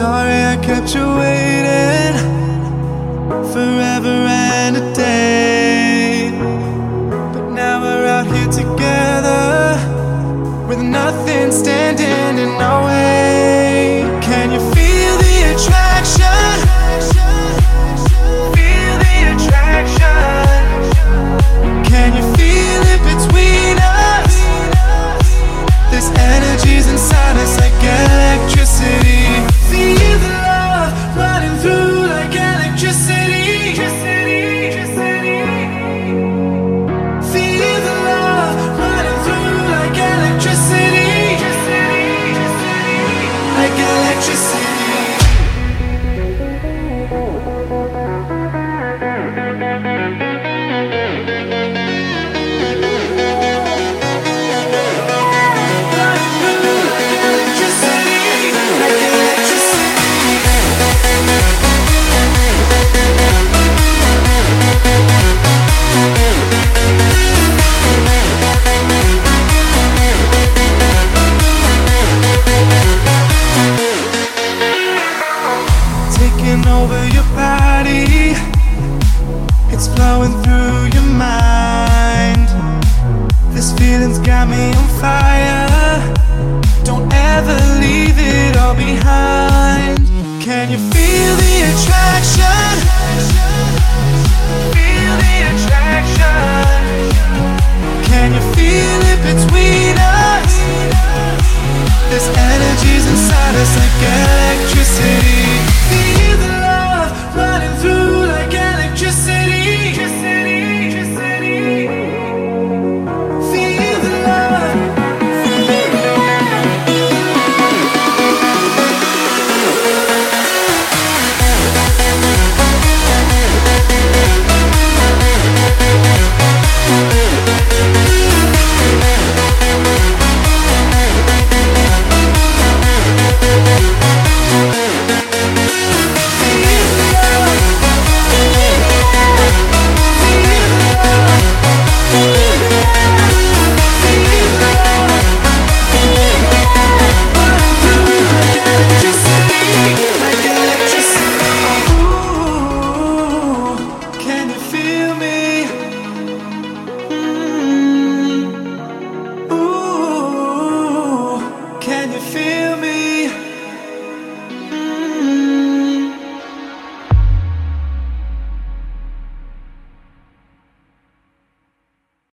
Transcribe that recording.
sorry I kept you waiting forever and a day. But now we're out here together with nothing standing in our way. feelings got me on fire. Don't ever leave it all behind. Feel me? Mm-hmm. Ooh, can you feel me?